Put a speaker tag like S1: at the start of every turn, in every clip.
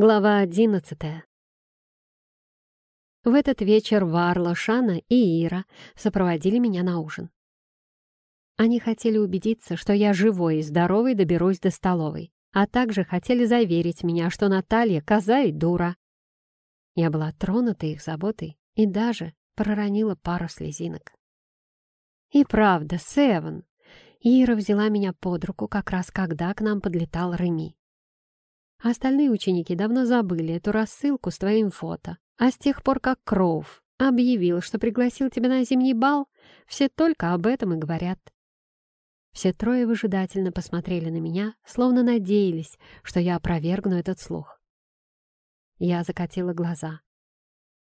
S1: Глава одиннадцатая. В этот вечер Варла, Шана и Ира сопроводили меня на ужин. Они хотели убедиться, что я живой и здоровый доберусь до столовой, а также хотели заверить меня, что Наталья — коза и дура. Я была тронута их заботой и даже проронила пару слезинок. И правда, Севен. Ира взяла меня под руку как раз когда к нам подлетал Реми. Остальные ученики давно забыли эту рассылку с твоим фото. А с тех пор, как Кроув объявил, что пригласил тебя на зимний бал, все только об этом и говорят. Все трое выжидательно посмотрели на меня, словно надеялись, что я опровергну этот слух. Я закатила глаза.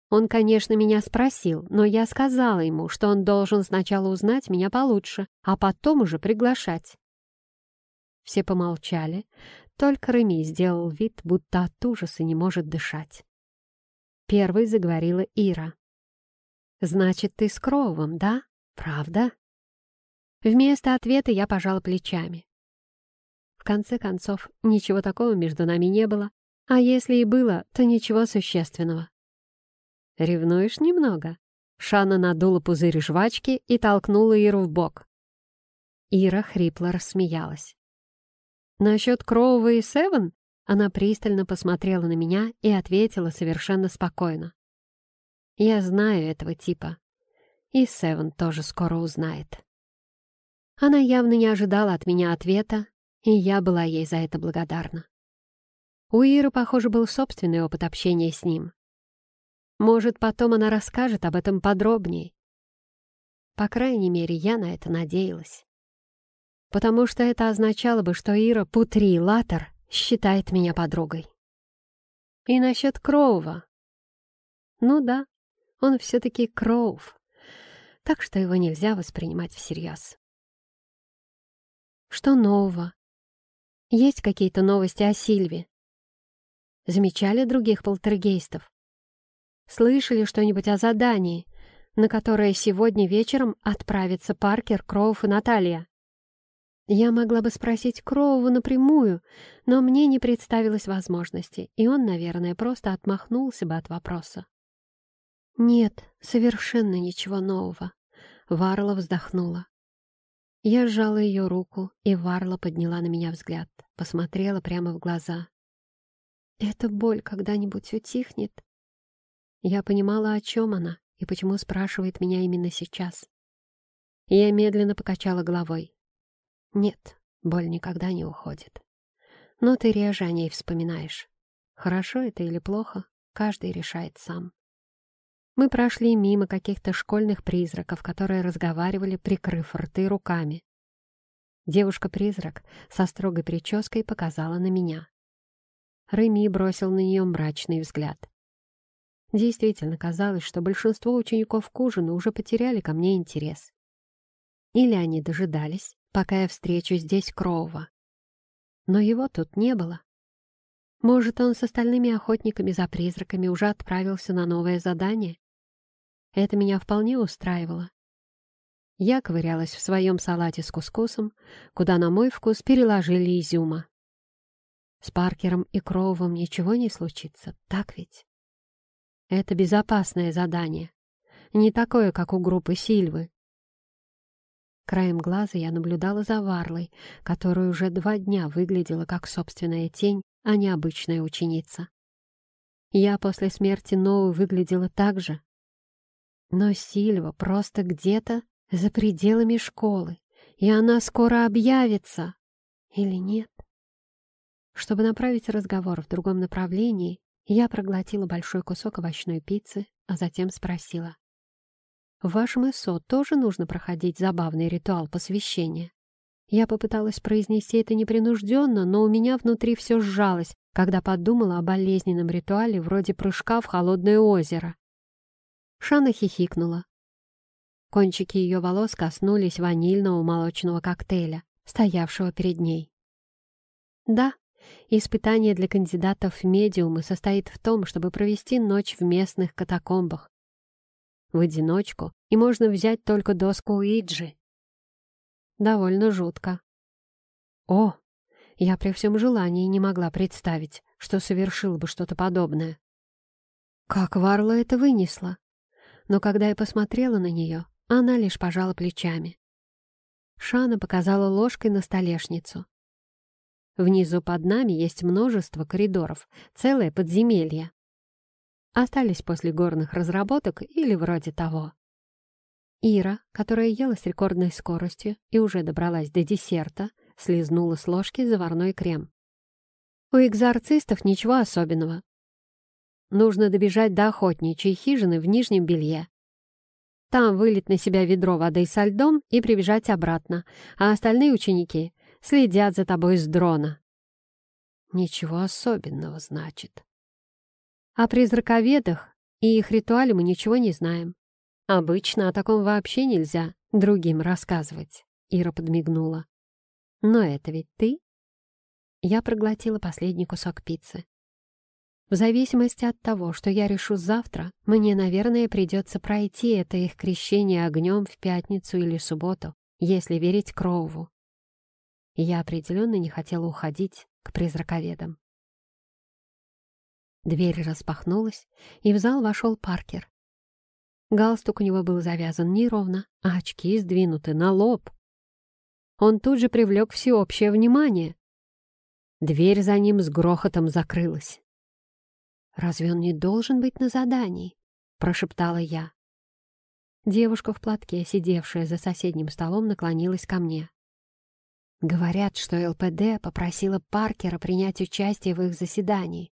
S1: Он, конечно, меня спросил, но я сказала ему, что он должен сначала узнать меня получше, а потом уже приглашать. Все помолчали, только Реми сделал вид, будто от ужаса не может дышать. Первой заговорила Ира. «Значит, ты с Кроувом, да? Правда?» Вместо ответа я пожала плечами. В конце концов, ничего такого между нами не было, а если и было, то ничего существенного. «Ревнуешь немного?» Шана надула пузырь жвачки и толкнула Иру в бок. Ира хрипло рассмеялась. «Насчет Кроува и Севен?» Она пристально посмотрела на меня и ответила совершенно спокойно. «Я знаю этого типа. И Севен тоже скоро узнает». Она явно не ожидала от меня ответа, и я была ей за это благодарна. У Иры, похоже, был собственный опыт общения с ним. Может, потом она расскажет об этом подробнее. По крайней мере, я на это надеялась потому что это означало бы, что Ира Путри Латер считает меня подругой. И насчет Кроува. Ну да, он все-таки Кроув, так что его нельзя воспринимать всерьез. Что нового? Есть какие-то новости о Сильве? Замечали других полтергейстов? Слышали что-нибудь о задании, на которое сегодня вечером отправятся Паркер, Кроув и Наталья? Я могла бы спросить Кроува напрямую, но мне не представилось возможности, и он, наверное, просто отмахнулся бы от вопроса. «Нет, совершенно ничего нового», — Варла вздохнула. Я сжала ее руку, и Варла подняла на меня взгляд, посмотрела прямо в глаза. «Эта боль когда-нибудь утихнет?» Я понимала, о чем она и почему спрашивает меня именно сейчас. Я медленно покачала головой. Нет, боль никогда не уходит. Но ты реже о ней вспоминаешь. Хорошо это или плохо, каждый решает сам. Мы прошли мимо каких-то школьных призраков, которые разговаривали, прикрыв рты руками. Девушка-призрак со строгой прической показала на меня. Реми бросил на нее мрачный взгляд. Действительно казалось, что большинство учеников к ужину уже потеряли ко мне интерес. Или они дожидались, пока я встречу здесь Кроува. Но его тут не было. Может, он с остальными охотниками за призраками уже отправился на новое задание? Это меня вполне устраивало. Я ковырялась в своем салате с кускусом, куда, на мой вкус, переложили изюма. С Паркером и Кроувом ничего не случится, так ведь? Это безопасное задание. Не такое, как у группы Сильвы, Краем глаза я наблюдала за Варлой, которая уже два дня выглядела как собственная тень, а не обычная ученица. Я после смерти Ноу выглядела так же. Но Сильва просто где-то за пределами школы, и она скоро объявится. Или нет? Чтобы направить разговор в другом направлении, я проглотила большой кусок овощной пиццы, а затем спросила. В вашем тоже нужно проходить забавный ритуал посвящения. Я попыталась произнести это непринужденно, но у меня внутри все сжалось, когда подумала о болезненном ритуале вроде прыжка в холодное озеро. Шана хихикнула. Кончики ее волос коснулись ванильного молочного коктейля, стоявшего перед ней. Да, испытание для кандидатов в медиумы состоит в том, чтобы провести ночь в местных катакомбах, в одиночку, и можно взять только доску Уиджи. Довольно жутко. О, я при всем желании не могла представить, что совершил бы что-то подобное. Как Варла это вынесла? Но когда я посмотрела на нее, она лишь пожала плечами. Шана показала ложкой на столешницу. Внизу под нами есть множество коридоров, целое подземелье. Остались после горных разработок или вроде того. Ира, которая ела с рекордной скоростью и уже добралась до десерта, слезнула с ложки заварной крем. У экзорцистов ничего особенного. Нужно добежать до охотничьей хижины в нижнем белье. Там вылить на себя ведро воды со льдом и прибежать обратно, а остальные ученики следят за тобой с дрона. Ничего особенного, значит. О призраковедах и их ритуале мы ничего не знаем. Обычно о таком вообще нельзя другим рассказывать, Ира подмигнула. Но это ведь ты? Я проглотила последний кусок пиццы. В зависимости от того, что я решу завтра, мне, наверное, придется пройти это их крещение огнем в пятницу или субботу, если верить Кроуву. Я определенно не хотела уходить к призраковедам. Дверь распахнулась, и в зал вошел Паркер. Галстук у него был завязан неровно, а очки сдвинуты на лоб. Он тут же привлек всеобщее внимание. Дверь за ним с грохотом закрылась. «Разве он не должен быть на задании?» — прошептала я. Девушка в платке, сидевшая за соседним столом, наклонилась ко мне. Говорят, что ЛПД попросила Паркера принять участие в их заседании,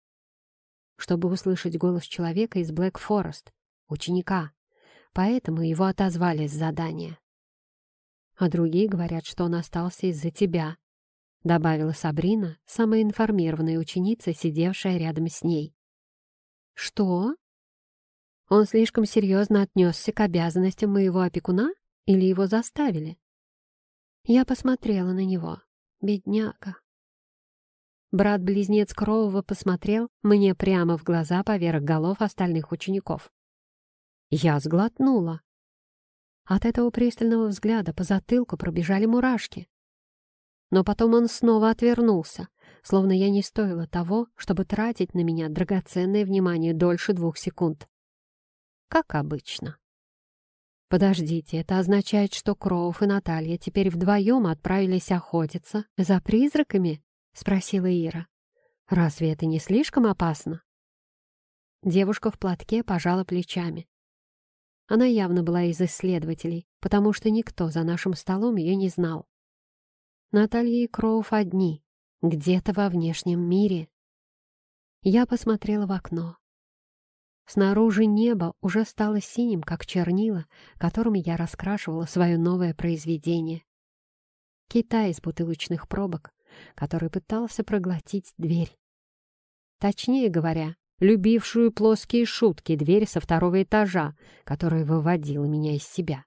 S1: чтобы услышать голос человека из Блэк Форест, ученика, поэтому его отозвали с задания. А другие говорят, что он остался из-за тебя, добавила Сабрина, самая информированная ученица, сидевшая рядом с ней. «Что?» Он слишком серьезно отнесся к обязанностям моего опекуна или его заставили? Я посмотрела на него. Бедняга. Брат-близнец Кроува посмотрел мне прямо в глаза поверх голов остальных учеников. Я сглотнула. От этого пристального взгляда по затылку пробежали мурашки. Но потом он снова отвернулся, словно я не стоила того, чтобы тратить на меня драгоценное внимание дольше двух секунд. Как обычно. Подождите, это означает, что Кроув и Наталья теперь вдвоем отправились охотиться за призраками? Спросила Ира. Разве это не слишком опасно? Девушка в платке пожала плечами. Она явно была из исследователей, потому что никто за нашим столом ее не знал. Наталья и Кроув одни, где-то во внешнем мире. Я посмотрела в окно. Снаружи небо уже стало синим, как чернила, которыми я раскрашивала свое новое произведение. Китай из бутылочных пробок, который пытался проглотить дверь. Точнее говоря, любившую плоские шутки дверь со второго этажа, которая выводила меня из себя.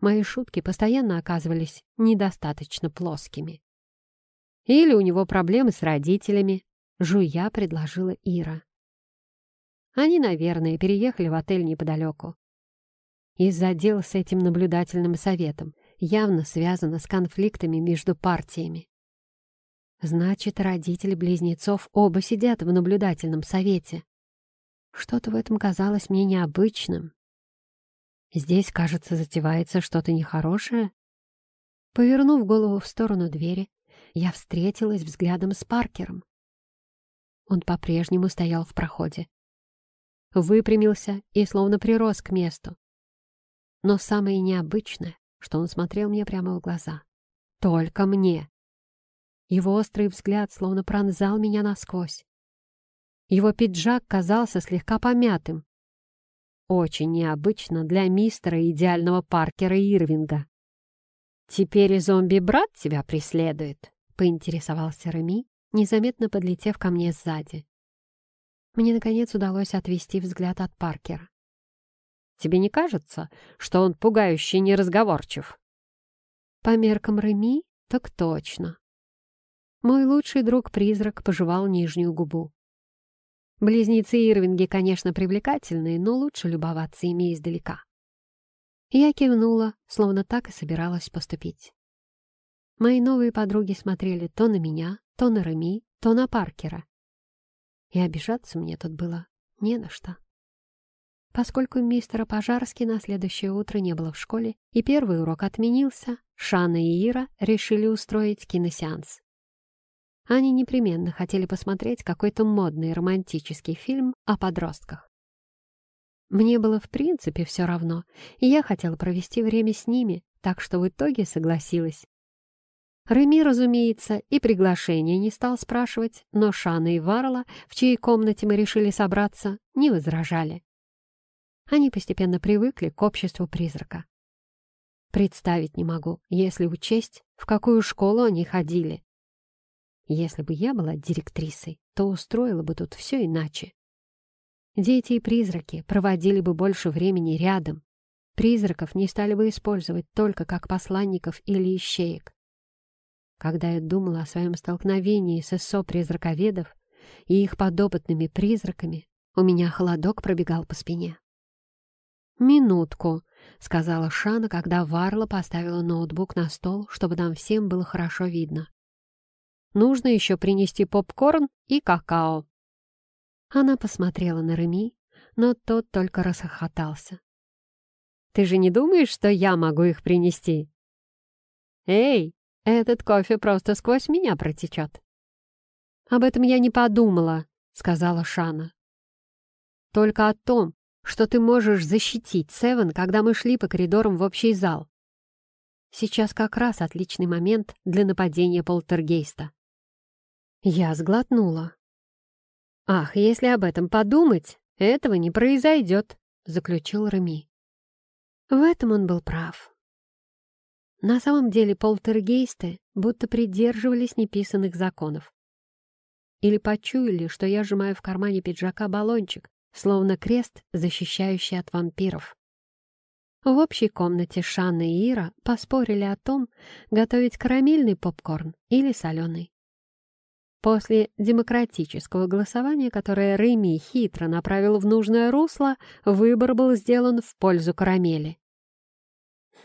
S1: Мои шутки постоянно оказывались недостаточно плоскими. Или у него проблемы с родителями, жуя предложила Ира. Они, наверное, переехали в отель неподалеку. Из-за дел с этим наблюдательным советом явно связано с конфликтами между партиями. Значит, родители близнецов оба сидят в наблюдательном совете. Что-то в этом казалось мне необычным. Здесь, кажется, затевается что-то нехорошее. Повернув голову в сторону двери, я встретилась взглядом с Паркером. Он по-прежнему стоял в проходе. Выпрямился и словно прирос к месту. Но самое необычное, что он смотрел мне прямо в глаза. Только мне. Его острый взгляд словно пронзал меня насквозь. Его пиджак казался слегка помятым. Очень необычно для мистера идеального Паркера Ирвинга. «Теперь зомби-брат тебя преследует?» поинтересовался Реми, незаметно подлетев ко мне сзади. Мне, наконец, удалось отвести взгляд от Паркера. «Тебе не кажется, что он пугающе неразговорчив?» «По меркам Реми, так точно». Мой лучший друг-призрак пожевал нижнюю губу. Близнецы Ирвинги, конечно, привлекательные, но лучше любоваться ими издалека. Я кивнула, словно так и собиралась поступить. Мои новые подруги смотрели то на меня, то на Реми, то на Паркера. и обижаться мне тут было не на что. Поскольку мистера Пожарски на следующее утро не было в школе и первый урок отменился, Шана и Ира решили устроить киносеанс. Они непременно хотели посмотреть какой-то модный романтический фильм о подростках. Мне было в принципе все равно, и я хотела провести время с ними, так что в итоге согласилась. Реми, разумеется, и приглашение не стал спрашивать, но Шана и Варла, в чьей комнате мы решили собраться, не возражали. Они постепенно привыкли к обществу призрака. Представить не могу, если учесть, в какую школу они ходили. Если бы я была директрисой, то устроила бы тут все иначе. Дети и призраки проводили бы больше времени рядом. Призраков не стали бы использовать только как посланников или ищеек. Когда я думала о своем столкновении с СО-призраковедов и их подопытными призраками, у меня холодок пробегал по спине. «Минутку», — сказала Шана, когда Варла поставила ноутбук на стол, чтобы нам всем было хорошо видно. «Нужно еще принести попкорн и какао». Она посмотрела на Реми, но тот только расхохотался. «Ты же не думаешь, что я могу их принести?» «Эй, этот кофе просто сквозь меня протечет. «Об этом я не подумала», — сказала Шана. «Только о том, что ты можешь защитить Севен, когда мы шли по коридорам в общий зал. Сейчас как раз отличный момент для нападения полтергейста». Я сглотнула. «Ах, если об этом подумать, этого не произойдет», — заключил Реми. В этом он был прав. На самом деле полтергейсты будто придерживались неписанных законов. Или почуяли, что я сжимаю в кармане пиджака баллончик, словно крест, защищающий от вампиров. В общей комнате Шанна и Ира поспорили о том, готовить карамельный попкорн или соленый. После демократического голосования, которое Рэми хитро направил в нужное русло, выбор был сделан в пользу карамели.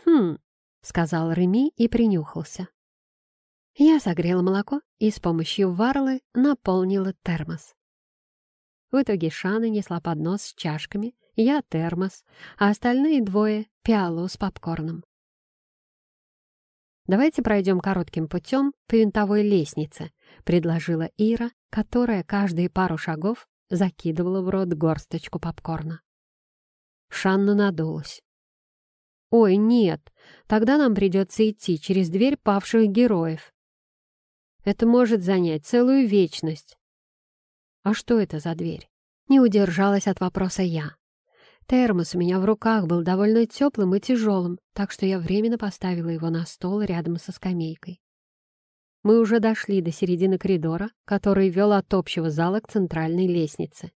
S1: «Хм, сказал Реми и принюхался. Я согрела молоко и с помощью варлы наполнила термос. В итоге Шана несла поднос с чашками, я термос, а остальные двое — пиалу с попкорном. «Давайте пройдем коротким путем по винтовой лестнице», — предложила Ира, которая каждые пару шагов закидывала в рот горсточку попкорна. Шанна надулась. «Ой, нет, тогда нам придется идти через дверь павших героев. Это может занять целую вечность». «А что это за дверь?» Не удержалась от вопроса я. Термос у меня в руках был довольно теплым и тяжелым, так что я временно поставила его на стол рядом со скамейкой. Мы уже дошли до середины коридора, который вел от общего зала к центральной лестнице.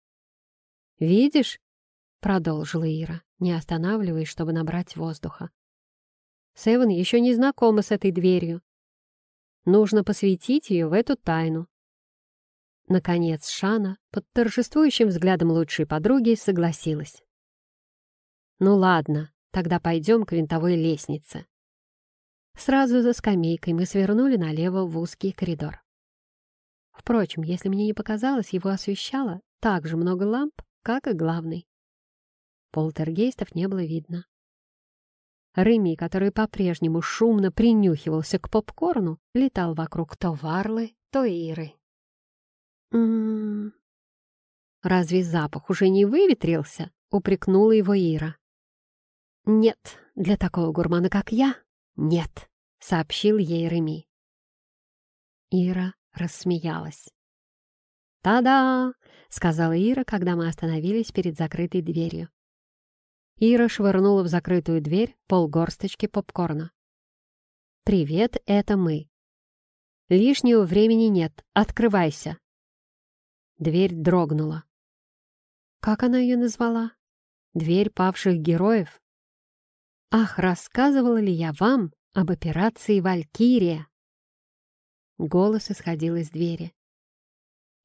S1: «Видишь?» — продолжила Ира не останавливаясь, чтобы набрать воздуха. Севен еще не знакома с этой дверью. Нужно посвятить ее в эту тайну. Наконец Шана под торжествующим взглядом лучшей подруги согласилась. «Ну ладно, тогда пойдем к винтовой лестнице». Сразу за скамейкой мы свернули налево в узкий коридор. Впрочем, если мне не показалось, его освещало так же много ламп, как и главный. Полтергейстов не было видно. Рыми, который по-прежнему шумно принюхивался к попкорну, летал вокруг то Варлы, то Иры. «М «М-м-м. -м -м. «Разве запах уже не выветрился?» — упрекнула его Ира. «Нет, для такого гурмана, как я, нет», — сообщил ей Реми. Ира рассмеялась. «Та-да!» — сказала Ира, когда мы остановились перед закрытой дверью. Ира швырнула в закрытую дверь полгорсточки попкорна. «Привет, это мы. Лишнего времени нет, открывайся». Дверь дрогнула. Как она ее назвала? Дверь павших героев? Ах, рассказывала ли я вам об операции «Валькирия»? Голос исходил из двери.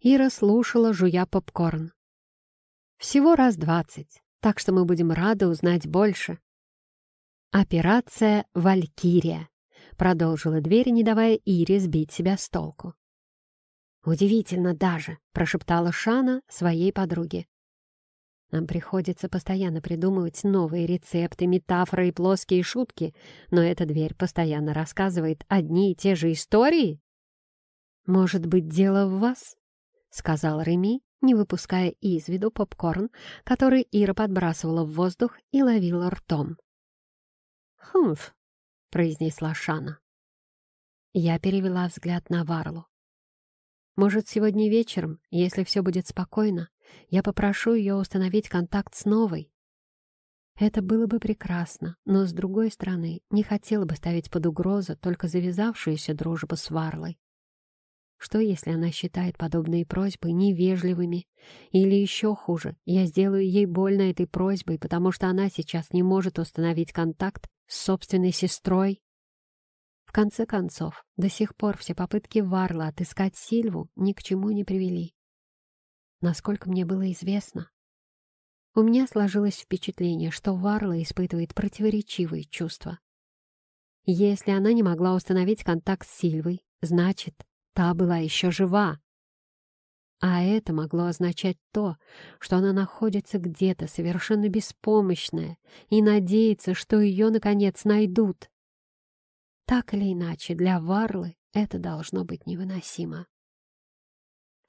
S1: Ира слушала, жуя попкорн. Всего раз двадцать так что мы будем рады узнать больше. «Операция «Валькирия», — продолжила дверь, не давая Ире сбить себя с толку. «Удивительно даже», — прошептала Шана своей подруге. Нам приходится постоянно придумывать новые рецепты, метафоры и плоские шутки, но эта дверь постоянно рассказывает одни и те же истории. «Может быть, дело в вас?» — сказал Реми, не выпуская из виду попкорн, который Ира подбрасывала в воздух и ловила ртом. «Хмф», — произнесла Шана. Я перевела взгляд на Варлу. Может, сегодня вечером, если все будет спокойно, я попрошу ее установить контакт с новой. Это было бы прекрасно, но, с другой стороны, не хотела бы ставить под угрозу только завязавшуюся дружбу с Варлой. Что, если она считает подобные просьбы невежливыми? Или еще хуже, я сделаю ей больно этой просьбой, потому что она сейчас не может установить контакт с собственной сестрой? конце концов, до сих пор все попытки Варла отыскать Сильву ни к чему не привели. Насколько мне было известно, у меня сложилось впечатление, что Варла испытывает противоречивые чувства. Если она не могла установить контакт с Сильвой, значит, та была еще жива. А это могло означать то, что она находится где-то совершенно беспомощная и надеется, что ее, наконец, найдут. Так или иначе, для Варлы это должно быть невыносимо.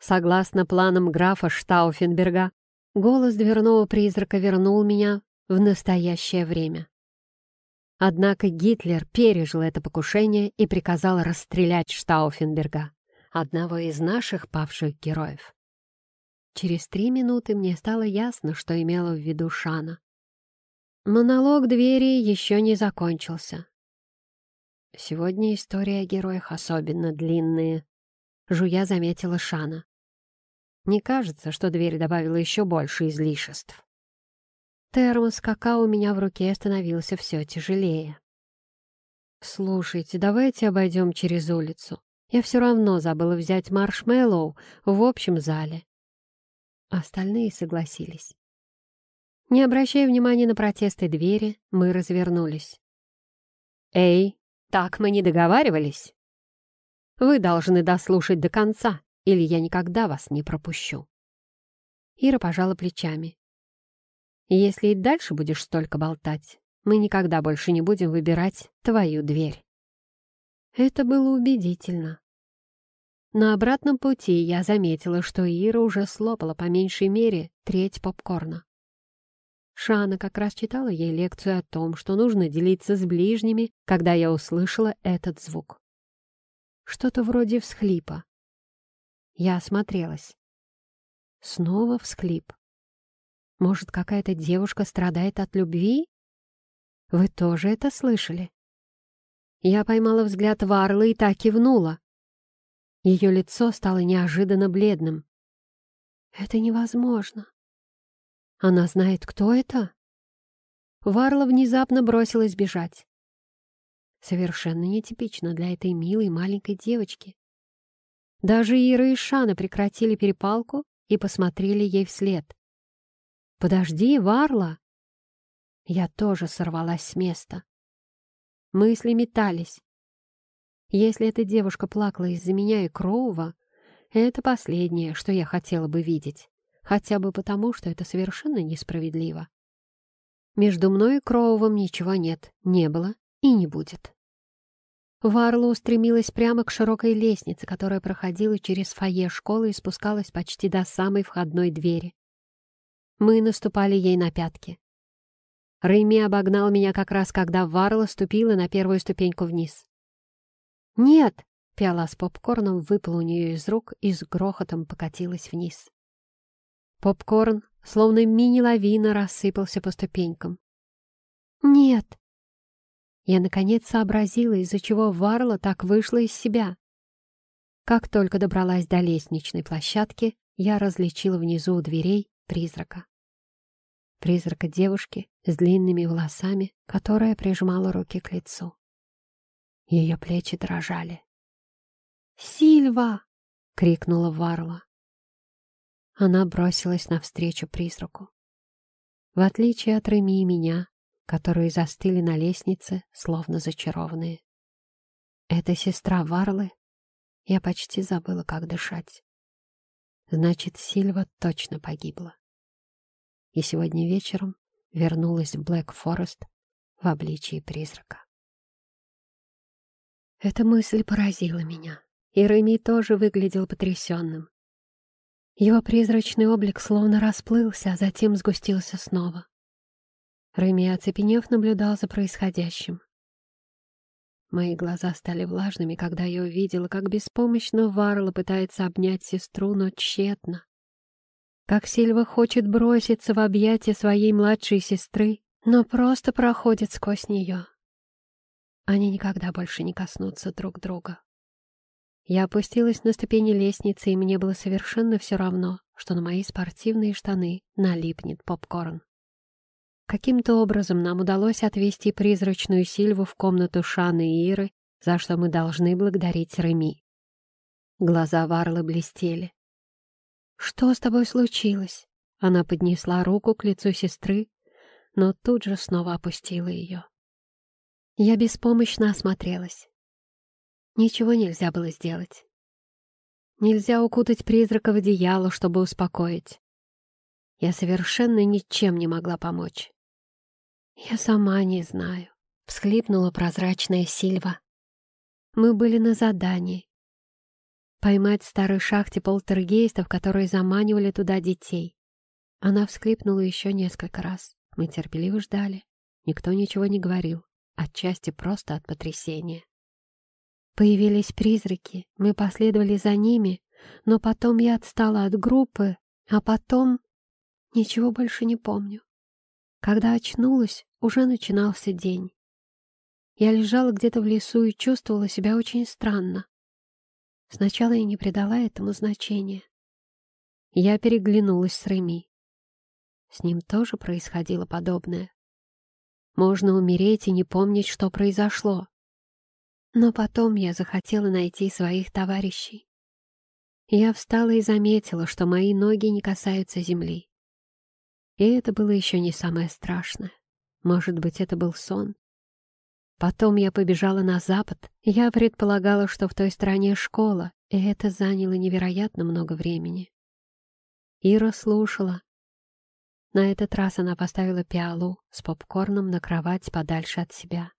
S1: Согласно планам графа Штауфенберга, голос дверного призрака вернул меня в настоящее время. Однако Гитлер пережил это покушение и приказал расстрелять Штауфенберга, одного из наших павших героев. Через три минуты мне стало ясно, что имела в виду Шана. Монолог двери еще не закончился. Сегодня история о героях особенно длинные. Жуя заметила Шана. Не кажется, что дверь добавила еще больше излишеств. Термос какао у меня в руке становился все тяжелее. «Слушайте, давайте обойдем через улицу. Я все равно забыла взять маршмеллоу в общем зале». Остальные согласились. Не обращая внимания на протесты двери, мы развернулись. «Эй, так мы не договаривались. Вы должны дослушать до конца, или я никогда вас не пропущу. Ира пожала плечами. Если и дальше будешь столько болтать, мы никогда больше не будем выбирать твою дверь. Это было убедительно. На обратном пути я заметила, что Ира уже слопала по меньшей мере треть попкорна. Шана как раз читала ей лекцию о том, что нужно делиться с ближними, когда я услышала этот звук. Что-то вроде всхлипа. Я осмотрелась. Снова всхлип. Может, какая-то девушка страдает от любви? Вы тоже это слышали? Я поймала взгляд Варлы и так кивнула. Ее лицо стало неожиданно бледным. «Это невозможно. Она знает, кто это? Варла внезапно бросилась бежать. Совершенно нетипично для этой милой маленькой девочки. Даже Ира и Шана прекратили перепалку и посмотрели ей вслед. «Подожди, Варла!» Я тоже сорвалась с места. Мысли метались. Если эта девушка плакала из-за меня и Кроува, это последнее, что я хотела бы видеть хотя бы потому, что это совершенно несправедливо. Между мной и Кроувом ничего нет, не было и не будет. Варла устремилась прямо к широкой лестнице, которая проходила через фойе школы и спускалась почти до самой входной двери. Мы наступали ей на пятки. Рэйми обогнал меня как раз, когда Варла ступила на первую ступеньку вниз. «Нет!» — пиала с попкорном выпала у нее из рук и с грохотом покатилась вниз. Попкорн, словно мини-лавина, рассыпался по ступенькам. «Нет!» Я, наконец, сообразила, из-за чего Варла так вышла из себя. Как только добралась до лестничной площадки, я различила внизу у дверей призрака. Призрака девушки с длинными волосами, которая прижимала руки к лицу. Ее плечи дрожали. «Сильва!» — крикнула Варла. Она бросилась навстречу призраку. В отличие от Реми и меня, которые застыли на лестнице, словно зачарованные. Это сестра Варлы. Я почти забыла, как дышать. Значит, Сильва точно погибла. И сегодня вечером вернулась в Блэк Форест в обличии призрака. Эта мысль поразила меня, и Реми тоже выглядел потрясенным. Его призрачный облик словно расплылся, а затем сгустился снова. Реми, оцепенев, наблюдал за происходящим. Мои глаза стали влажными, когда я увидела, как беспомощно Варла пытается обнять сестру, но тщетно. Как Сильва хочет броситься в объятия своей младшей сестры, но просто проходит сквозь нее. Они никогда больше не коснутся друг друга. Я опустилась на ступени лестницы, и мне было совершенно все равно, что на мои спортивные штаны налипнет попкорн. Каким-то образом нам удалось отвести призрачную Сильву в комнату Шаны и Иры, за что мы должны благодарить Реми. Глаза Варлы блестели. «Что с тобой случилось?» Она поднесла руку к лицу сестры, но тут же снова опустила ее. Я беспомощно осмотрелась. Ничего нельзя было сделать. Нельзя укутать призрака в одеяло, чтобы успокоить. Я совершенно ничем не могла помочь. «Я сама не знаю», — всхлипнула прозрачная Сильва. «Мы были на задании. Поймать в старой шахте полтергейстов, которые заманивали туда детей». Она всхлипнула еще несколько раз. Мы терпеливо ждали. Никто ничего не говорил, отчасти просто от потрясения. Появились призраки, мы последовали за ними, но потом я отстала от группы, а потом... Ничего больше не помню. Когда очнулась, уже начинался день. Я лежала где-то в лесу и чувствовала себя очень странно. Сначала я не придала этому значения. Я переглянулась с Реми. С ним тоже происходило подобное. Можно умереть и не помнить, что произошло. Но потом я захотела найти своих товарищей. Я встала и заметила, что мои ноги не касаются земли. И это было еще не самое страшное. Может быть, это был сон. Потом я побежала на запад. Я предполагала, что в той стране школа, и это заняло невероятно много времени. Ира слушала. На этот раз она поставила пиалу с попкорном на кровать подальше от себя.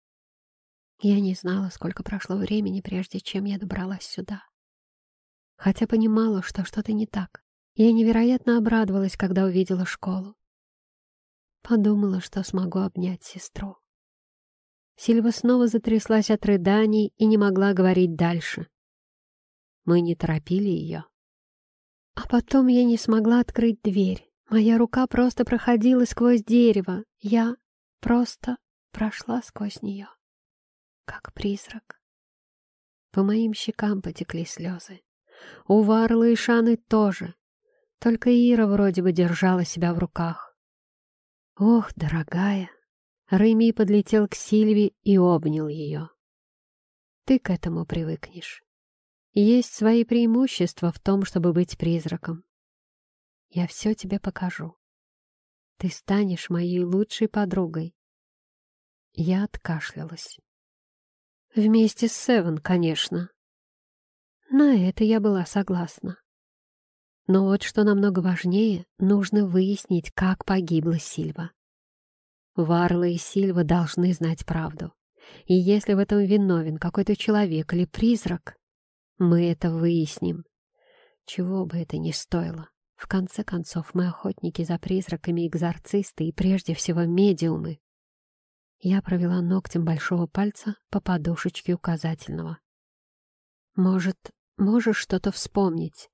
S1: Я не знала, сколько прошло времени, прежде чем я добралась сюда. Хотя понимала, что что-то не так. Я невероятно обрадовалась, когда увидела школу. Подумала, что смогу обнять сестру. Сильва снова затряслась от рыданий и не могла говорить дальше. Мы не торопили ее. А потом я не смогла открыть дверь. Моя рука просто проходила сквозь дерево. Я просто прошла сквозь нее, как призрак. По моим щекам потекли слезы. У Варлы и Шаны тоже. Только Ира вроде бы держала себя в руках. «Ох, дорогая!» Рэми подлетел к Сильве и обнял ее. «Ты к этому привыкнешь. Есть свои преимущества в том, чтобы быть призраком. Я все тебе покажу. Ты станешь моей лучшей подругой». Я откашлялась. Вместе с Севен, конечно. На это я была согласна. Но вот что намного важнее, нужно выяснить, как погибла Сильва. Варла и Сильва должны знать правду. И если в этом виновен какой-то человек или призрак, мы это выясним. Чего бы это ни стоило. В конце концов, мы охотники за призраками, экзорцисты и прежде всего медиумы. Я провела ногтем большого пальца по подушечке указательного. Может, можешь что-то вспомнить?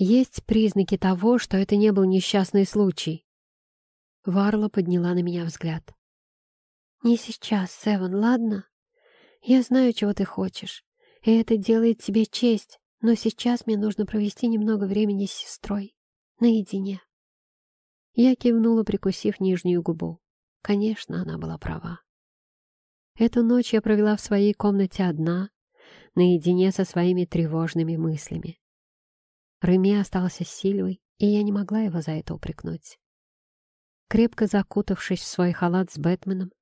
S1: Есть признаки того, что это не был несчастный случай. Варла подняла на меня взгляд. «Не сейчас, Севен, ладно? Я знаю, чего ты хочешь, и это делает тебе честь, но сейчас мне нужно провести немного времени с сестрой, наедине». Я кивнула, прикусив нижнюю губу. Конечно, она была права. Эту ночь я провела в своей комнате одна, наедине со своими тревожными мыслями. Реми остался с Сильвой, и я не могла его за это упрекнуть. Крепко закутавшись в свой халат с Бэтменом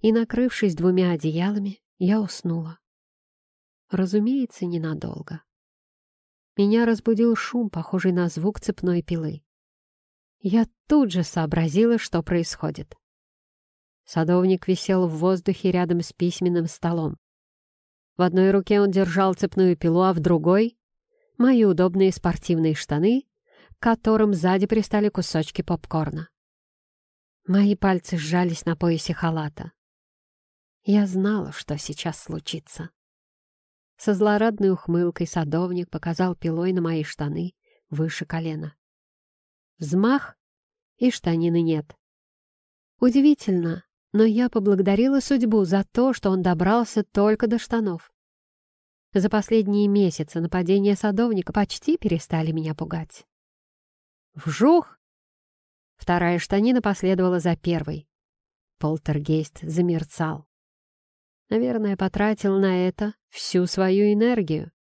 S1: и накрывшись двумя одеялами, я уснула. Разумеется, ненадолго. меня разбудил шум, похожий на звук цепной пилы. Я тут же сообразила, что происходит. Садовник висел в воздухе рядом с письменным столом. В одной руке он держал цепную пилу, а в другой — мои удобные спортивные штаны, к которым сзади пристали кусочки попкорна. Мои пальцы сжались на поясе халата. Я знала, что сейчас случится. Со злорадной ухмылкой садовник показал пилой на мои штаны выше колена. Взмах, и штанины нет. Удивительно, но я поблагодарила судьбу за то, что он добрался только до штанов. За последние месяцы нападения садовника почти перестали меня пугать. Вжух! Вторая штанина последовала за первой. Полтергейст замерцал. Наверное, потратил на это всю свою энергию.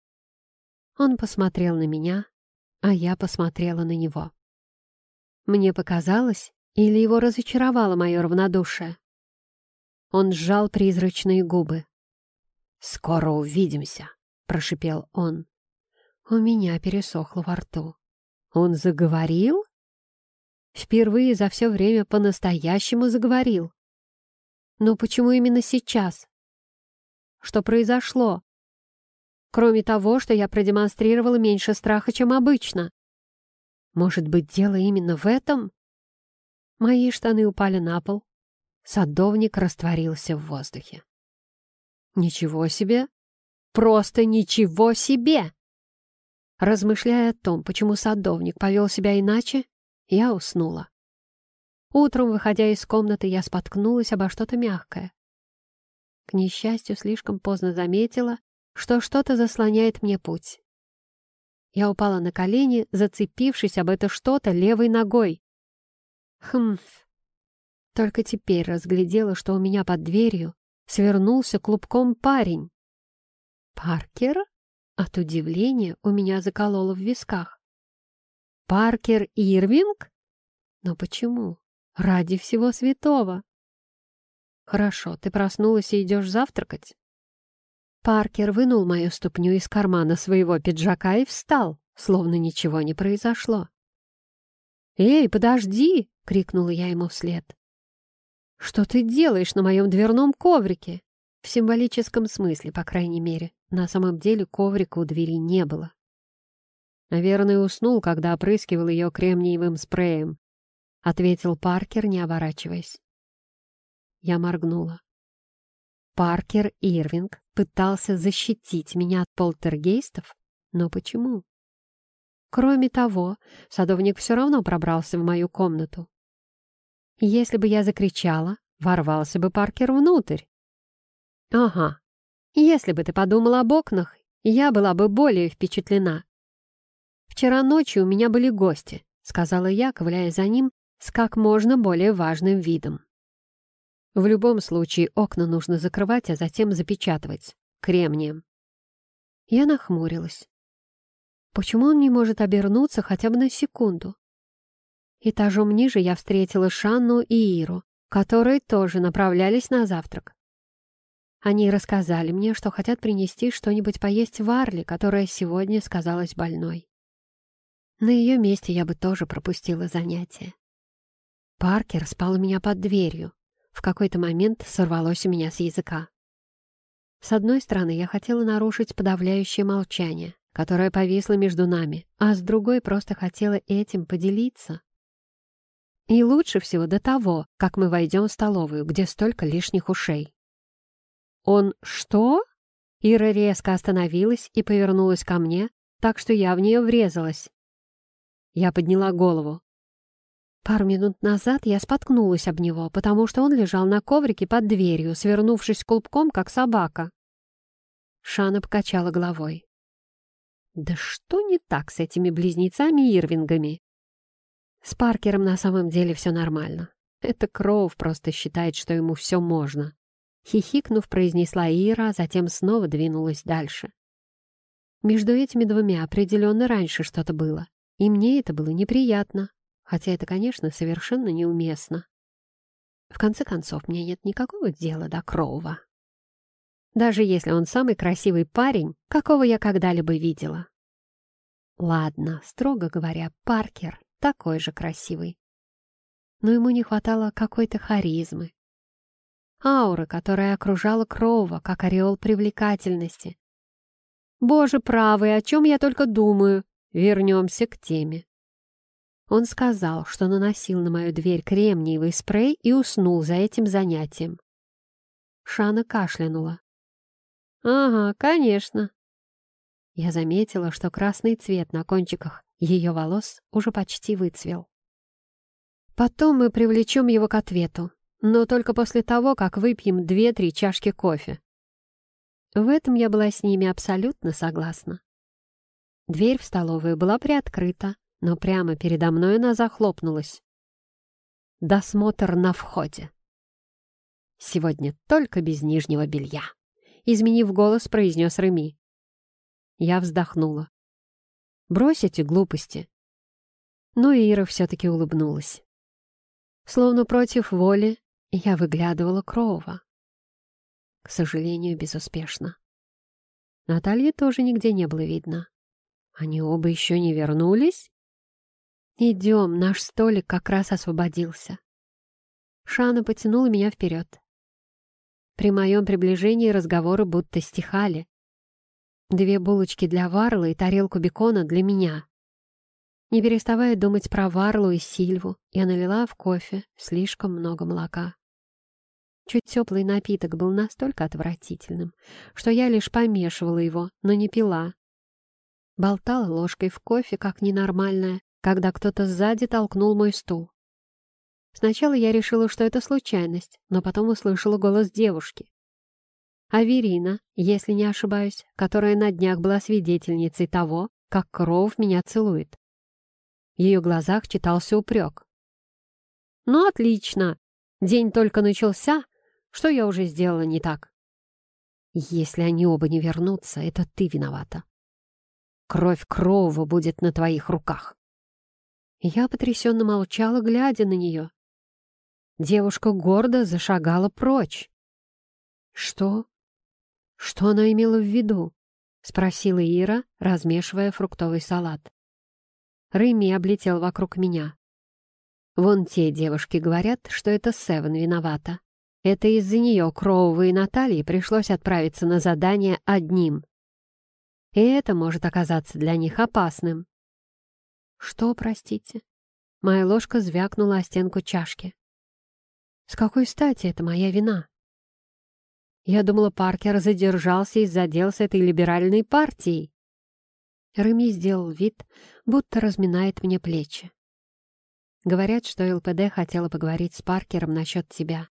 S1: Он посмотрел на меня, а я посмотрела на него. Мне показалось, или его разочаровало мое равнодушие? Он сжал призрачные губы. «Скоро увидимся», — прошипел он. У меня пересохло во рту. Он заговорил? Впервые за все время по-настоящему заговорил. Но почему именно сейчас? Что произошло? Кроме того, что я продемонстрировала меньше страха, чем обычно. Может быть, дело именно в этом? Мои штаны упали на пол, Садовник растворился в воздухе. «Ничего себе! Просто ничего себе!» Размышляя о том, почему садовник повел себя иначе, я уснула. Утром, выходя из комнаты, я споткнулась обо что-то мягкое. К несчастью, слишком поздно заметила, что что-то заслоняет мне путь. Я упала на колени, зацепившись об это что-то левой ногой. Хм, только теперь разглядела, что у меня под дверью свернулся клубком парень. «Паркер?» От удивления у меня закололо в висках. «Паркер Ирвинг? Но почему? Ради всего святого!» «Хорошо, ты проснулась и идешь завтракать?» Паркер вынул мою ступню из кармана своего пиджака и встал, словно ничего не произошло. «Эй, подожди!» — крикнула я ему вслед. «Что ты делаешь на моем дверном коврике?» В символическом смысле, по крайней мере. На самом деле коврика у двери не было. Наверное, уснул, когда опрыскивал ее кремниевым спреем. Ответил Паркер, не оборачиваясь. Я моргнула. Паркер Ирвинг пытался защитить меня от полтергейстов? Но почему? Кроме того, садовник все равно пробрался в мою комнату. Если бы я закричала, ворвался бы Паркер внутрь. Ага, если бы ты подумала об окнах, я была бы более впечатлена. Вчера ночью у меня были гости, сказала я, ковыляя за ним с как можно более важным видом. В любом случае окна нужно закрывать, а затем запечатывать кремнием. Я нахмурилась. Почему он не может обернуться хотя бы на секунду? Этажом ниже я встретила Шанну и Иру, которые тоже направлялись на завтрак. Они рассказали мне, что хотят принести что-нибудь поесть Варли, которая сегодня сказалась больной. На ее месте я бы тоже пропустила занятие. Паркер спал у меня под дверью. В какой-то момент сорвалось у меня с языка. С одной стороны, я хотела нарушить подавляющее молчание, которое повисло между нами, а с другой просто хотела этим поделиться. И лучше всего до того, как мы войдем в столовую, где столько лишних ушей. «Он что?» Ира резко остановилась и повернулась ко мне, так что я в нее врезалась. Я подняла голову. Пару минут назад я споткнулась об него, потому что он лежал на коврике под дверью, свернувшись клубком, как собака. Шана покачала головой. «Да что не так с этими близнецами-ирвингами?» С Паркером на самом деле все нормально. Это Кроув просто считает, что ему все можно. Хихикнув, произнесла Ира, затем снова двинулась дальше. Между этими двумя определенно раньше что-то было, и мне это было неприятно, хотя это, конечно, совершенно неуместно. В конце концов, мне нет никакого дела до Кроува. Даже если он самый красивый парень, какого я когда-либо видела. Ладно, строго говоря, Паркер такой же красивый. Но ему не хватало какой-то харизмы. Ауры, которая окружала Кроува, как ореол привлекательности. «Боже правый, о чем я только думаю!» Вернемся к теме. Он сказал, что наносил на мою дверь кремниевый спрей и уснул за этим занятием. Шана кашлянула. «Ага, конечно». Я заметила, что красный цвет на кончиках ее волос уже почти выцвел. Потом мы привлечем его к ответу, но только после того, как выпьем две-три чашки кофе. В этом я была с ними абсолютно согласна. Дверь в столовую была приоткрыта, но прямо передо мной она захлопнулась. Досмотр на входе. Сегодня только без нижнего белья. Изменив голос, произнес Реми. Я вздохнула. Брось эти глупости. Но Ира все-таки улыбнулась. Словно против воли, я выглядывала Кроува. К сожалению, безуспешно. Натальи тоже нигде не было видно. Они оба еще не вернулись? «Идем, наш столик как раз освободился». Шана потянула меня вперед. При моем приближении разговоры будто стихали. Две булочки для Варла и тарелку бекона для меня. Не переставая думать про Варлу и Сильву, я налила в кофе слишком много молока. Чуть теплый напиток был настолько отвратительным, что я лишь помешивала его, но не пила. Болтала ложкой в кофе, как ненормальная, когда кто-то сзади толкнул мой стул. Сначала я решила, что это случайность, но потом услышала голос девушки. Аверина, если не ошибаюсь, которая на днях была свидетельницей того, как Кроув меня целует. В ее глазах читался упрек. «Ну, отлично! День только начался. Что я уже сделала не так?» «Если они оба не вернутся, это ты виновата. Кровь Кроува будет на твоих руках». Я потрясенно молчала, глядя на нее. Девушка гордо зашагала прочь. «Что? Что она имела в виду?» — спросила Ира, размешивая фруктовый салат. Рэми облетел вокруг меня. «Вон те девушки говорят, что это Севен виновата. Это из-за нее Кроува и Наталье пришлось отправиться на задание одним. И это может оказаться для них опасным. «Что, простите?» Моя ложка звякнула о стенку чашки. «С какой стати это моя вина?» Я думала, Паркер задержался из-за дел с этой либеральной партией. Реми сделал вид, будто разминает мне плечи. Говорят, что ЛПД хотела поговорить с Паркером насчет тебя.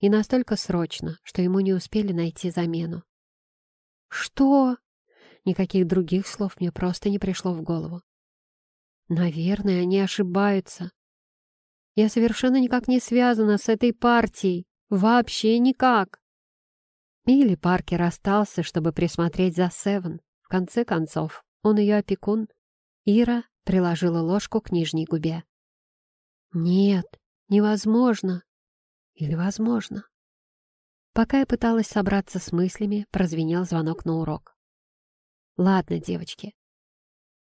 S1: И настолько срочно, что ему не успели найти замену. «Что?» Никаких других слов мне просто не пришло в голову. Наверное, они ошибаются. Я совершенно никак не связана с этой партией. Вообще никак. Или Паркер остался, чтобы присмотреть за Севен. В конце концов, он ее опекун. Ира приложила ложку к нижней губе. Нет, невозможно. Или возможно. Пока я пыталась собраться с мыслями, прозвенел звонок на урок. Ладно, девочки,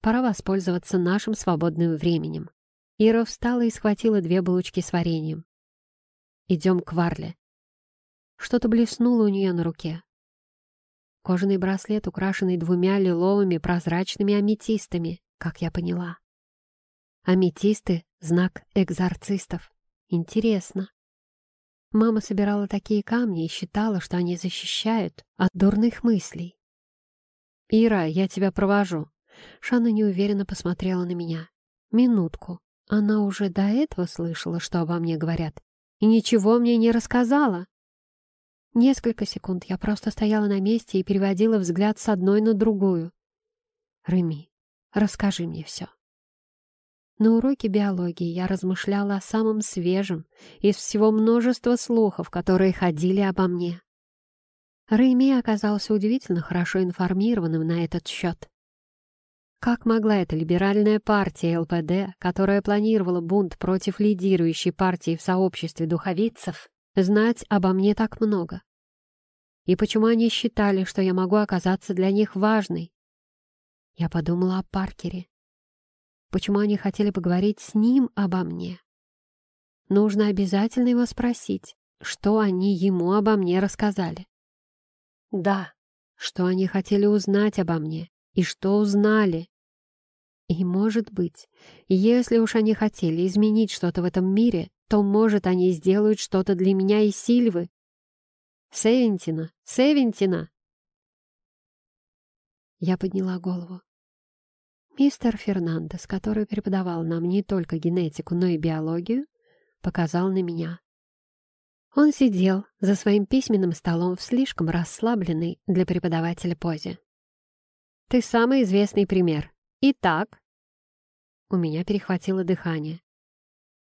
S1: Пора воспользоваться нашим свободным временем. Ира встала и схватила две булочки с вареньем. «Идем к Варле». Что-то блеснуло у нее на руке. Кожаный браслет, украшенный двумя лиловыми прозрачными аметистами, как я поняла. Аметисты — знак экзорцистов. Интересно. Мама собирала такие камни и считала, что они защищают от дурных мыслей. «Ира, я тебя провожу», Шана неуверенно посмотрела на меня. Минутку. Она уже до этого слышала, что обо мне говорят, и ничего мне не рассказала. Несколько секунд я просто стояла на месте и переводила взгляд с одной на другую. «Реми, расскажи мне все». На уроке биологии я размышляла о самом свежем из всего множества слухов, которые ходили обо мне. Рэйми оказался удивительно хорошо информированным на этот счет. Как могла эта либеральная партия ЛПД, которая планировала бунт против лидирующей партии в сообществе духовицев, знать обо мне так много? И почему они считали, что я могу оказаться для них важной? Я подумала о Паркере. Почему они хотели поговорить с ним обо мне? Нужно обязательно его спросить, что они ему обо мне рассказали. Да, что они хотели узнать обо мне и что узнали. И, может быть, если уж они хотели изменить что-то в этом мире, то, может, они сделают что-то для меня и Сильвы. Севентина! Севентина! Я подняла голову. Мистер Фернандес, который преподавал нам не только генетику, но и биологию, показал на меня. Он сидел за своим письменным столом в слишком расслабленной для преподавателя позе. «Ты самый известный пример. Итак...» У меня перехватило дыхание.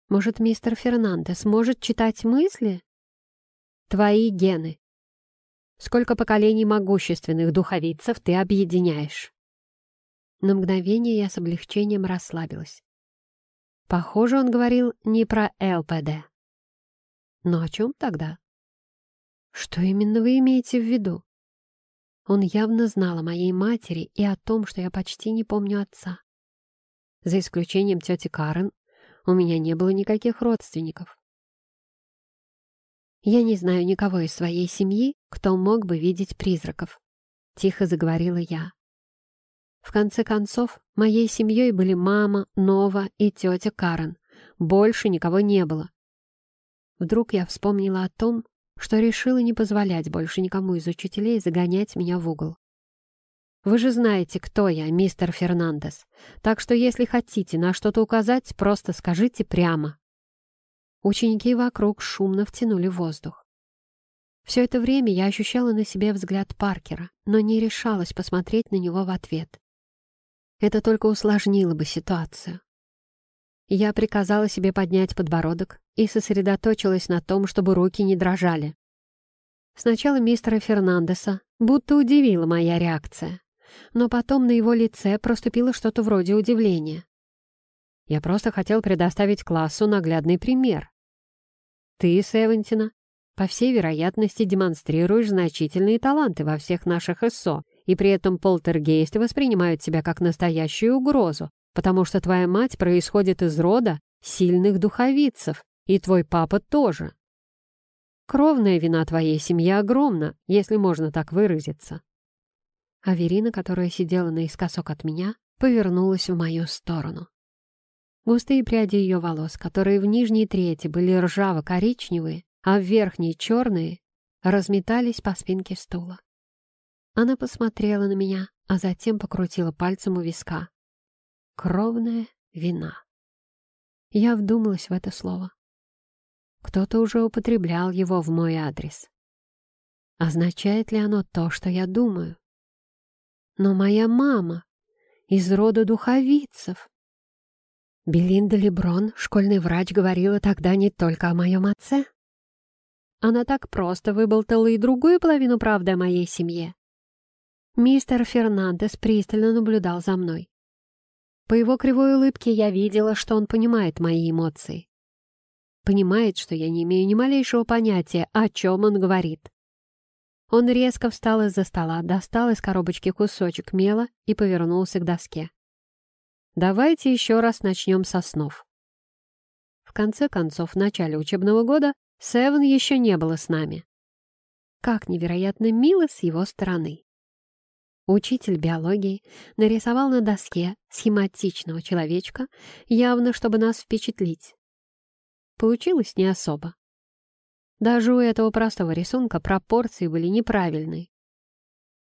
S1: «Может, мистер Фернандес может читать мысли?» «Твои гены. Сколько поколений могущественных духовицев ты объединяешь?» На мгновение я с облегчением расслабилась. Похоже, он говорил не про ЛПД. Но о чем тогда? Что именно вы имеете в виду? Он явно знал о моей матери и о том, что я почти не помню отца. За исключением тети Карен, у меня не было никаких родственников. «Я не знаю никого из своей семьи, кто мог бы видеть призраков», — тихо заговорила я. В конце концов, моей семьей были мама, Нова и тетя Карен. Больше никого не было. Вдруг я вспомнила о том, что решила не позволять больше никому из учителей загонять меня в угол. Вы же знаете, кто я, мистер Фернандес, так что если хотите на что-то указать, просто скажите прямо. Ученики вокруг шумно втянули воздух. Все это время я ощущала на себе взгляд Паркера, но не решалась посмотреть на него в ответ. Это только усложнило бы ситуацию. Я приказала себе поднять подбородок и сосредоточилась на том, чтобы руки не дрожали. Сначала мистера Фернандеса будто удивила моя реакция, но потом на его лице проступило что-то вроде удивления. Я просто хотел предоставить классу наглядный пример. Ты, Севентина, по всей вероятности демонстрируешь значительные таланты во всех наших ЭСО, и при этом полтергейсты воспринимают тебя как настоящую угрозу, потому что твоя мать происходит из рода сильных духовицев, и твой папа тоже. Кровная вина твоей семьи огромна, если можно так выразиться. Аверина, которая сидела наискосок от меня, повернулась в мою сторону. Густые пряди ее волос, которые в нижней трети были ржаво-коричневые, а в верхней черные, разметались по спинке стула. Она посмотрела на меня, а затем покрутила пальцем у виска. Кровная вина. Я вдумалась в это слово. Кто-то уже употреблял его в мой адрес. Означает ли оно то, что я думаю? Но моя мама из рода духовицев. Белинда Леброн, школьный врач, говорила тогда не только о моем отце. Она так просто выболтала и другую половину правды о моей семье. Мистер Фернандес пристально наблюдал за мной. По его кривой улыбке я видела, что он понимает мои эмоции. Понимает, что я не имею ни малейшего понятия, о чем он говорит. Он резко встал из-за стола, достал из коробочки кусочек мела и повернулся к доске. «Давайте еще раз начнем со снов». В конце концов, в начале учебного года Севен еще не было с нами. Как невероятно мило с его стороны. Учитель биологии нарисовал на доске схематичного человечка, явно чтобы нас впечатлить. Получилось не особо. Даже у этого простого рисунка пропорции были неправильные.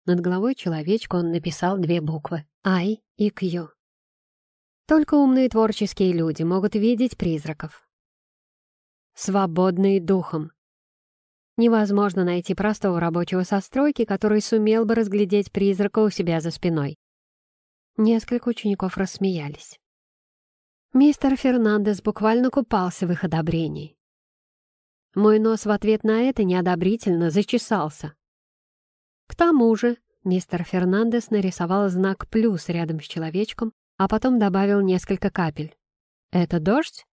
S1: Над головой человечка он написал две буквы «I» и «Q». Только умные творческие люди могут видеть призраков. Свободные духом, Невозможно найти простого рабочего со стройки, который сумел бы разглядеть призрака у себя за спиной. Несколько учеников рассмеялись. Мистер Фернандес буквально купался в их одобрении. Мой нос в ответ на это неодобрительно зачесался. К тому же мистер Фернандес нарисовал знак «плюс» рядом с человечком, а потом добавил несколько капель. «Это дождь?»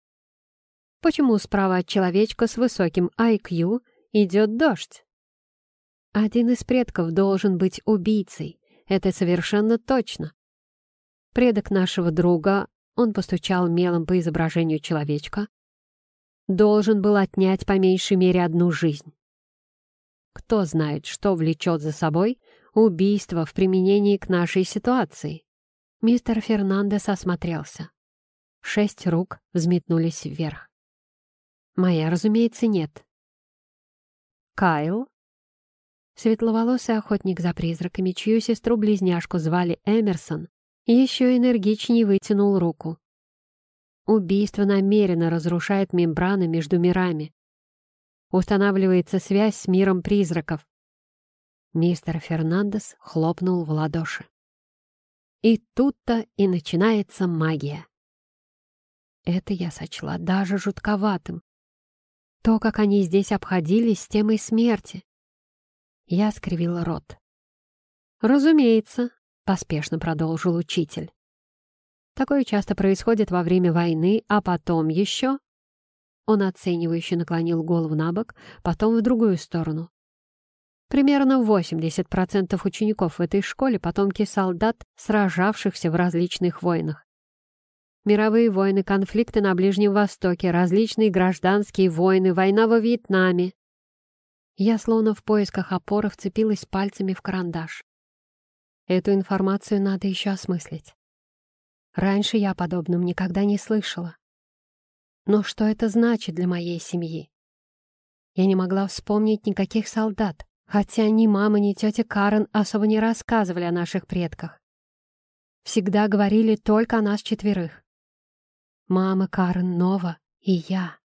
S1: Почему справа от человечка с высоким IQ идет дождь. Один из предков должен быть убийцей, это совершенно точно. Предок нашего друга, он постучал мелом по изображению человечка, должен был отнять по меньшей мере одну жизнь. Кто знает, что влечет за собой убийство в применении к нашей ситуации? Мистер Фернандес осмотрелся. Шесть рук взметнулись вверх. Моя, разумеется, нет. Кайл? Светловолосый охотник за призраками, чью сестру-близняшку звали Эмерсон, еще энергичнее вытянул руку. Убийство намеренно разрушает мембраны между мирами. Устанавливается связь с миром призраков. Мистер Фернандес хлопнул в ладоши. И тут-то и начинается магия. Это я сочла даже жутковатым. То, как они здесь обходились с темой смерти. Я скривила рот. «Разумеется», — поспешно продолжил учитель. «Такое часто происходит во время войны, а потом еще...» Он оценивающе наклонил голову на бок, потом в другую сторону. Примерно 80% учеников в этой школе — потомки солдат, сражавшихся в различных войнах. Мировые войны, конфликты на Ближнем Востоке, различные гражданские войны, война во Вьетнаме. Я словно в поисках опоры вцепилась пальцами в карандаш. Эту информацию надо еще осмыслить. Раньше я о подобном никогда не слышала. Но что это значит для моей семьи? Я не могла вспомнить никаких солдат, хотя ни мама, ни тетя Карен особо не рассказывали о наших предках. Всегда говорили только о нас четверых. Мама, Карен, Нова и я.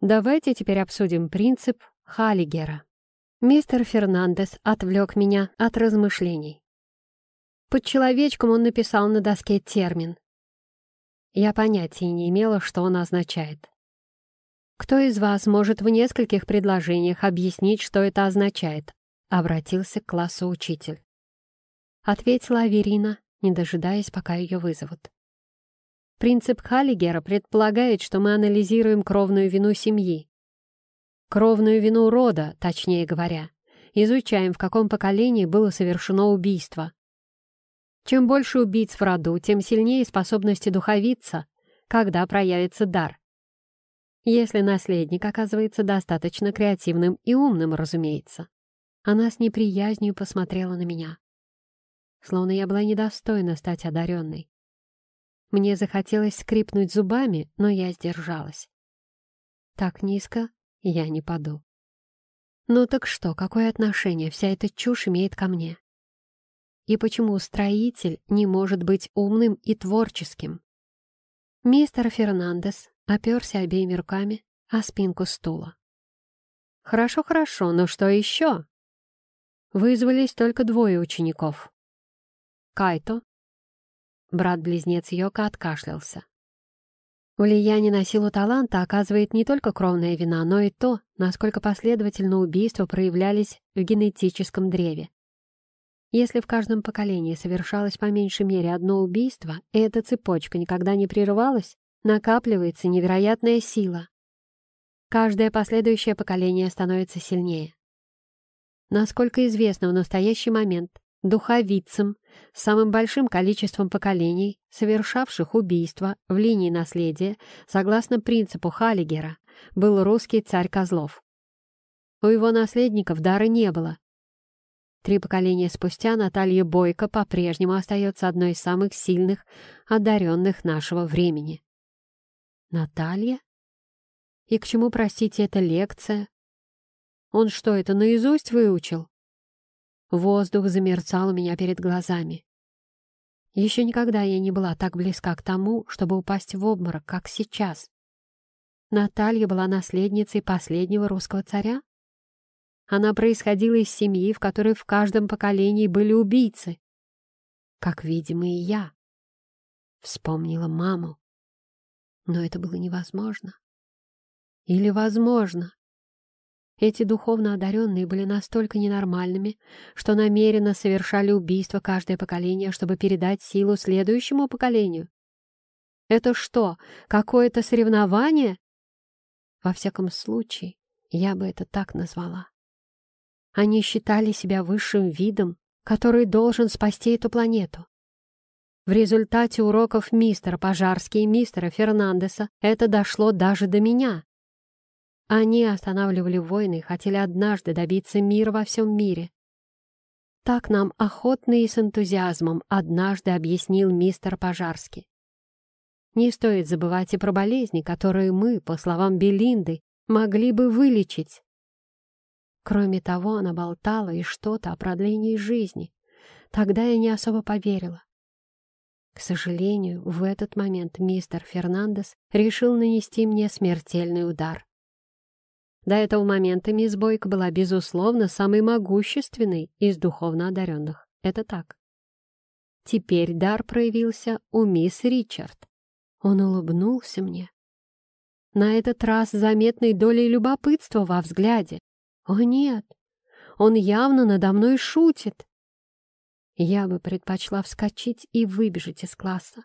S1: Давайте теперь обсудим принцип Халлигера. Мистер Фернандес отвлек меня от размышлений. Под человечком он написал на доске термин. Я понятия не имела, что он означает. «Кто из вас может в нескольких предложениях объяснить, что это означает?» — обратился к классу учитель. Ответила Аверина, не дожидаясь, пока ее вызовут. Принцип Халлигера предполагает, что мы анализируем кровную вину семьи. Кровную вину рода, точнее говоря. Изучаем, в каком поколении было совершено убийство. Чем больше убийц в роду, тем сильнее способности духовиться, когда проявится дар. Если наследник оказывается достаточно креативным и умным, разумеется. Она с неприязнью посмотрела на меня. Словно я была недостойна стать одаренной. Мне захотелось скрипнуть зубами, но я сдержалась. Так низко я не паду. Ну так что, какое отношение вся эта чушь имеет ко мне? И почему строитель не может быть умным и творческим? Мистер Фернандес оперся обеими руками о спинку стула. «Хорошо, хорошо, но что еще?» Вызвались только двое учеников. Кайто. Брат-близнец Йока откашлялся. Влияние на силу таланта оказывает не только кровная вина, но и то, насколько последовательно убийства проявлялись в генетическом древе. Если в каждом поколении совершалось по меньшей мере одно убийство, и эта цепочка никогда не прерывалась, накапливается невероятная сила. Каждое последующее поколение становится сильнее. Насколько известно в настоящий момент, духовицам, самым большим количеством поколений, совершавших убийства в линии наследия, согласно принципу Халлигера, был русский царь Козлов. У его наследников дара не было. Три поколения спустя Наталья Бойко по-прежнему остается одной из самых сильных, одаренных нашего времени. Наталья? И к чему, простите, эта лекция? Он что, это наизусть выучил? Воздух замерцал у меня перед глазами. Еще никогда я не была так близка к тому, чтобы упасть в обморок, как сейчас. Наталья была наследницей последнего русского царя? Она происходила из семьи, в которой в каждом поколении были убийцы. Как, видимо, и я. Вспомнила маму. Но это было невозможно. Или возможно. Эти духовно одаренные были настолько ненормальными, что намеренно совершали убийство каждое поколение, чтобы передать силу следующему поколению. Это что, какое-то соревнование? Во всяком случае, я бы это так назвала. Они считали себя высшим видом, который должен спасти эту планету. В результате уроков мистера Пожарский и мистера Фернандеса это дошло даже до меня. Они останавливали войны и хотели однажды добиться мира во всем мире. Так нам охотно и с энтузиазмом однажды объяснил мистер Пожарский. Не стоит забывать и про болезни, которые мы, по словам Белинды, могли бы вылечить. Кроме того, она болтала и что-то о продлении жизни. Тогда я не особо поверила. К сожалению, в этот момент мистер Фернандес решил нанести мне смертельный удар. До этого момента мисс Бойко была, безусловно, самой могущественной из духовно одаренных. Это так. Теперь дар проявился у мисс Ричард. Он улыбнулся мне. На этот раз заметной долей любопытства во взгляде. О нет, он явно надо мной шутит. Я бы предпочла вскочить и выбежать из класса.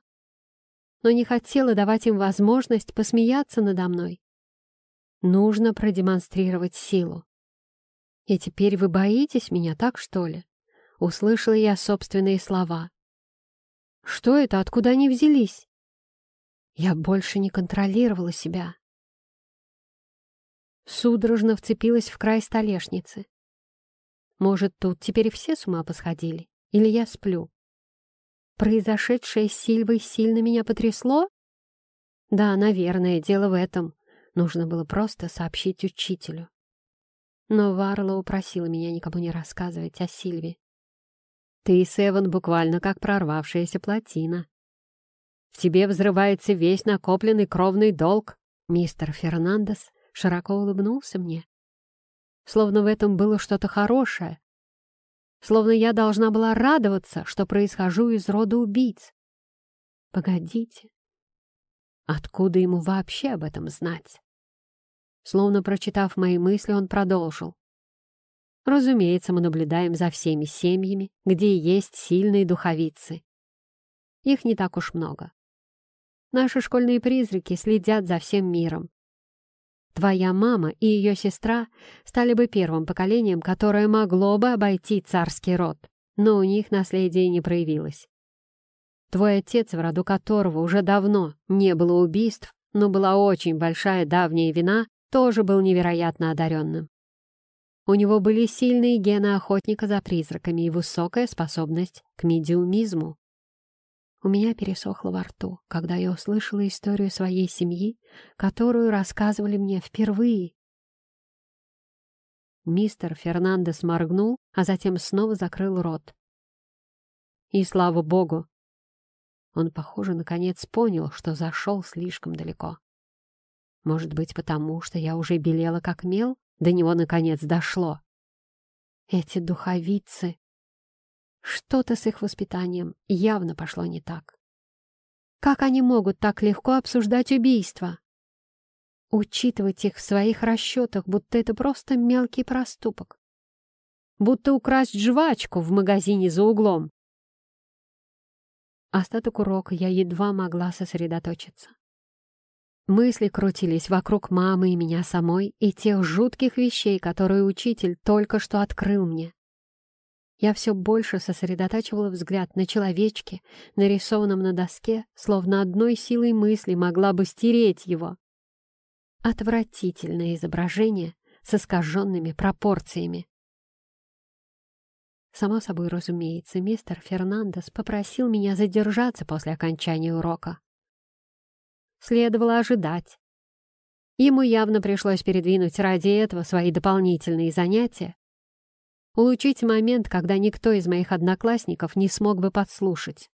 S1: Но не хотела давать им возможность посмеяться надо мной. Нужно продемонстрировать силу. И теперь вы боитесь меня, так что ли? Услышала я собственные слова. Что это, откуда они взялись? Я больше не контролировала себя. Судорожно вцепилась в край столешницы. Может, тут теперь все с ума посходили? Или я сплю? Произошедшее с Сильвой сильно меня потрясло? Да, наверное, дело в этом. Нужно было просто сообщить учителю. Но Варла упросила меня никому не рассказывать о Сильве. Ты, Севен, буквально как прорвавшаяся плотина. В тебе взрывается весь накопленный кровный долг. Мистер Фернандес широко улыбнулся мне. Словно в этом было что-то хорошее, Словно я должна была радоваться, что происхожу из рода убийц. Погодите. Откуда ему вообще об этом знать? Словно прочитав мои мысли, он продолжил. Разумеется, мы наблюдаем за всеми семьями, где есть сильные духовицы. Их не так уж много. Наши школьные призраки следят за всем миром, Твоя мама и ее сестра стали бы первым поколением, которое могло бы обойти царский род, но у них наследие не проявилось. Твой отец, в роду которого уже давно не было убийств, но была очень большая давняя вина, тоже был невероятно одаренным. У него были сильные гены охотника за призраками и высокая способность к медиумизму. У меня пересохло во рту, когда я услышала историю своей семьи, которую рассказывали мне впервые. Мистер Фернандес моргнул, а затем снова закрыл рот. И слава богу! Он, похоже, наконец понял, что зашел слишком далеко. Может быть, потому что я уже белела как мел, до него наконец дошло. Эти духовицы что-то с их воспитанием явно пошло не так. Как они могут так легко обсуждать убийство? Учитывать их в своих расчетах, будто это просто мелкий проступок. Будто украсть жвачку в магазине за углом. Остаток урока я едва могла сосредоточиться. Мысли крутились вокруг мамы и меня самой и тех жутких вещей, которые учитель только что открыл мне. Я все больше сосредотачивала взгляд на человечке, нарисованном на доске, словно одной силой мысли могла бы стереть его. Отвратительное изображение с искаженными пропорциями. Само собой разумеется, мистер Фернандес попросил меня задержаться после окончания урока. Следовало ожидать. Ему явно пришлось передвинуть ради этого свои дополнительные занятия, улучшить момент, когда никто из моих одноклассников не смог бы подслушать.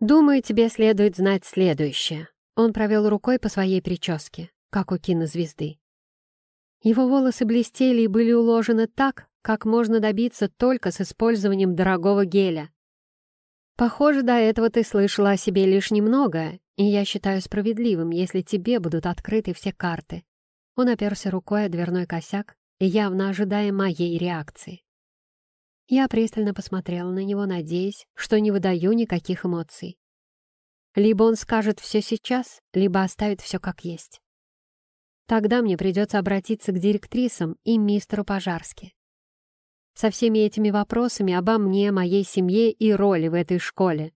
S1: «Думаю, тебе следует знать следующее». Он провел рукой по своей прическе, как у кинозвезды. Его волосы блестели и были уложены так, как можно добиться только с использованием дорогого геля. Похоже, до этого ты слышала о себе лишь немного, и я считаю справедливым, если тебе будут открыты все карты. Он оперся рукой о дверной косяк явно ожидая моей реакции. Я пристально посмотрела на него, надеясь, что не выдаю никаких эмоций. Либо он скажет все сейчас, либо оставит все как есть. Тогда мне придется обратиться к директрисам и мистеру Пожарски. Со всеми этими вопросами обо мне, моей семье и роли в этой школе.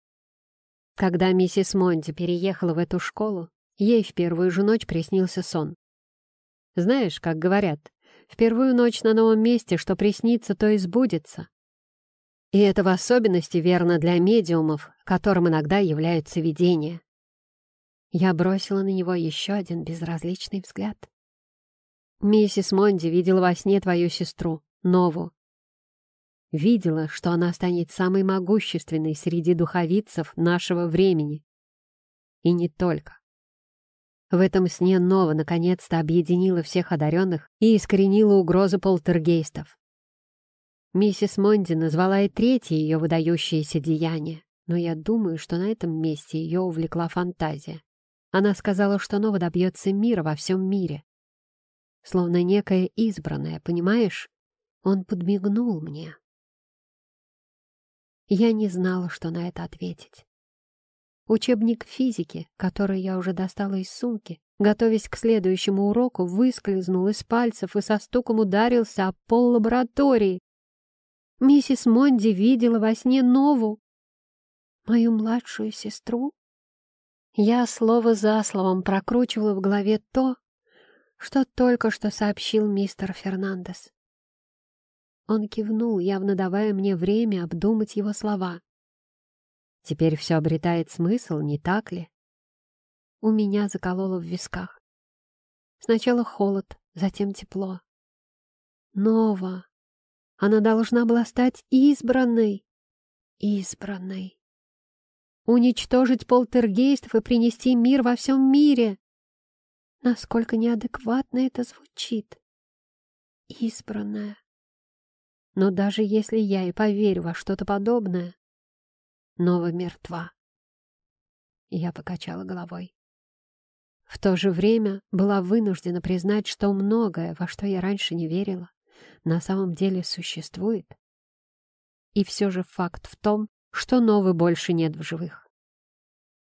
S1: Когда миссис Монти переехала в эту школу, ей в первую же ночь приснился сон. Знаешь, как говорят, в первую ночь на новом месте, что приснится, то и сбудется. И это в особенности верно для медиумов, которым иногда являются видения. Я бросила на него еще один безразличный взгляд. Миссис Монди видела во сне твою сестру, Нову. Видела, что она станет самой могущественной среди духовицев нашего времени. И не только. В этом сне Нова наконец-то объединила всех одаренных и искоренила угрозы полтергейстов. Миссис Монди назвала и третье ее выдающееся деяние, но я думаю, что на этом месте ее увлекла фантазия. Она сказала, что Нова добьется мира во всем мире. Словно некая избранная, понимаешь? Он подмигнул мне. Я не знала, что на это ответить. Учебник физики, который я уже достала из сумки, готовясь к следующему уроку, выскользнул из пальцев и со стуком ударился о пол лаборатории. Миссис Монди видела во сне Нову, мою младшую сестру. Я слово за словом прокручивала в голове то, что только что сообщил мистер Фернандес. Он кивнул, явно давая мне время обдумать его слова. Теперь все обретает смысл, не так ли? У меня закололо в висках. Сначала холод, затем тепло. Нова, она должна была стать избранной. Избранной. Уничтожить полтергейстов и принести мир во всем мире. Насколько неадекватно это звучит. Избранная. Но даже если я и поверю во что-то подобное, Нова мертва. Я покачала головой. В то же время была вынуждена признать, что многое, во что я раньше не верила, на самом деле существует. И все же факт в том, что Новы больше нет в живых.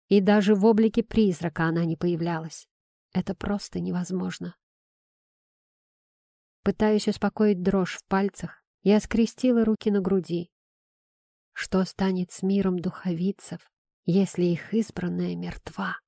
S1: И даже в облике призрака она не появлялась. Это просто невозможно. Пытаясь успокоить дрожь в пальцах, я скрестила руки на груди. Что станет с миром духовицев, если их избранная мертва?